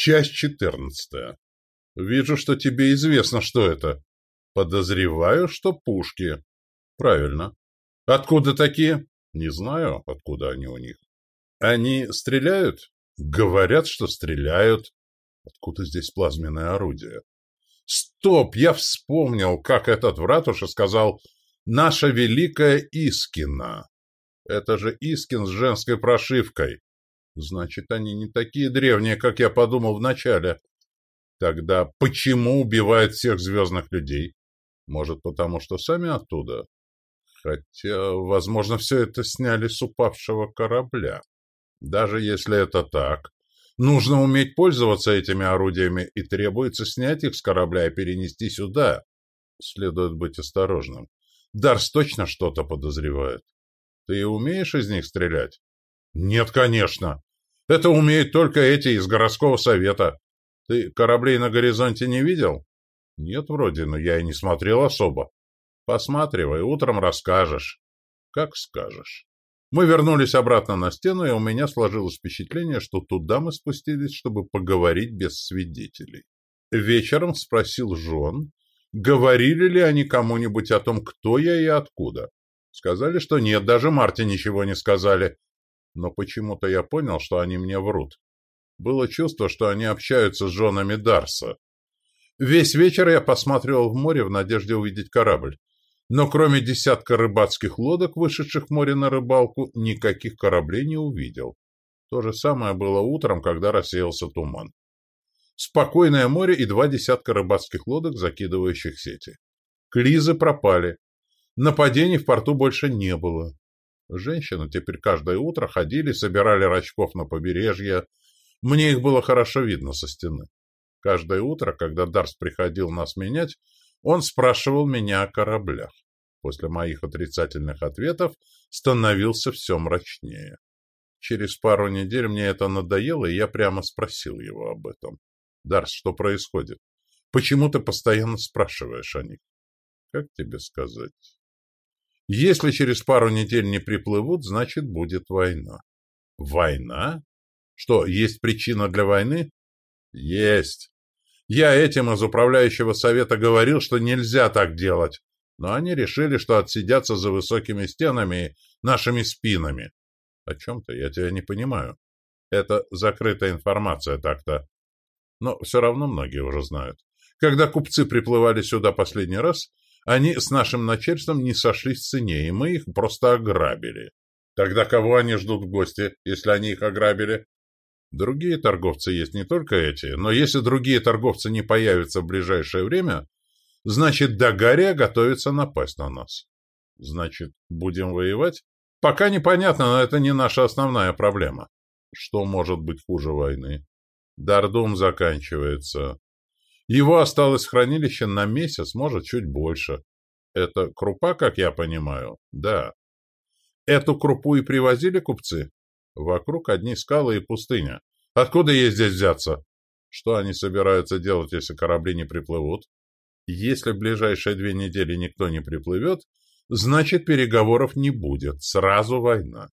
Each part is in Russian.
Часть четырнадцатая. Вижу, что тебе известно, что это. Подозреваю, что пушки. Правильно. Откуда такие? Не знаю, откуда они у них. Они стреляют? Говорят, что стреляют. Откуда здесь плазменное орудие? Стоп! Я вспомнил, как этот в ратуше сказал «Наша великая Искина». Это же Искин с женской прошивкой. Значит, они не такие древние, как я подумал вначале. Тогда почему убивают всех звездных людей? Может, потому что сами оттуда? Хотя, возможно, все это сняли с упавшего корабля. Даже если это так, нужно уметь пользоваться этими орудиями и требуется снять их с корабля и перенести сюда. Следует быть осторожным. Дарс точно что-то подозревает. Ты умеешь из них стрелять? Нет, конечно. Это умеют только эти из городского совета. Ты кораблей на горизонте не видел? Нет, вроде, но я и не смотрел особо. Посматривай, утром расскажешь. Как скажешь. Мы вернулись обратно на стену, и у меня сложилось впечатление, что туда мы спустились, чтобы поговорить без свидетелей. Вечером спросил Жон, говорили ли они кому-нибудь о том, кто я и откуда. Сказали, что нет, даже Марте ничего не сказали. Но почему-то я понял, что они мне врут. Было чувство, что они общаются с женами Дарса. Весь вечер я посматривал в море в надежде увидеть корабль. Но кроме десятка рыбацких лодок, вышедших в море на рыбалку, никаких кораблей не увидел. То же самое было утром, когда рассеялся туман. Спокойное море и два десятка рыбацких лодок, закидывающих сети. Клизы пропали. Нападений в порту больше не было. Женщины теперь каждое утро ходили, собирали рачков на побережье. Мне их было хорошо видно со стены. Каждое утро, когда Дарс приходил нас менять, он спрашивал меня о кораблях. После моих отрицательных ответов становился все мрачнее. Через пару недель мне это надоело, и я прямо спросил его об этом. «Дарс, что происходит? Почему ты постоянно спрашиваешь о них?» «Как тебе сказать?» «Если через пару недель не приплывут, значит, будет война». «Война? Что, есть причина для войны?» «Есть. Я этим из управляющего совета говорил, что нельзя так делать, но они решили, что отсидятся за высокими стенами нашими спинами. О чем-то я тебя не понимаю. Это закрытая информация так-то. Но все равно многие уже знают. Когда купцы приплывали сюда последний раз, они с нашим начальством не сошлись в цене, и мы их просто ограбили. Тогда кого они ждут в гости, если они их ограбили? Другие торговцы есть не только эти, но если другие торговцы не появятся в ближайшее время, значит, Дагария готовится напасть на нас. Значит, будем воевать? Пока непонятно, но это не наша основная проблема. Что может быть хуже войны? Дардум заканчивается. Его осталось в хранилище на месяц, может, чуть больше. Это крупа, как я понимаю? Да. Эту крупу и привозили купцы? Вокруг одни скалы и пустыня. Откуда ей здесь взяться? Что они собираются делать, если корабли не приплывут? Если в ближайшие две недели никто не приплывет, значит переговоров не будет. Сразу война.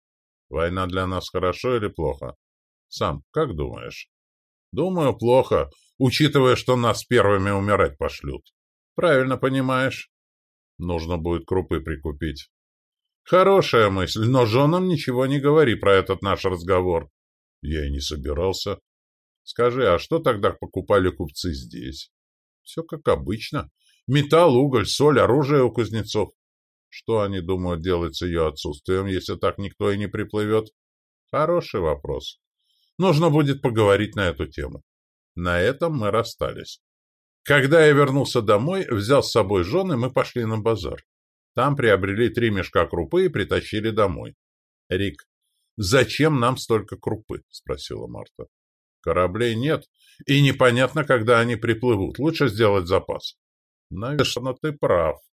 Война для нас хорошо или плохо? Сам, как думаешь? Думаю, плохо, учитывая, что нас первыми умирать пошлют. Правильно понимаешь. Нужно будет крупы прикупить. Хорошая мысль, но женам ничего не говори про этот наш разговор. Я и не собирался. Скажи, а что тогда покупали купцы здесь? Все как обычно. Металл, уголь, соль, оружие у кузнецов. Что они думают делать с ее отсутствием, если так никто и не приплывет? Хороший вопрос. Нужно будет поговорить на эту тему. На этом мы расстались. Когда я вернулся домой, взял с собой жены, мы пошли на базар. Там приобрели три мешка крупы и притащили домой. Рик, зачем нам столько крупы? Спросила Марта. Кораблей нет, и непонятно, когда они приплывут. Лучше сделать запас. Наверное, ты прав.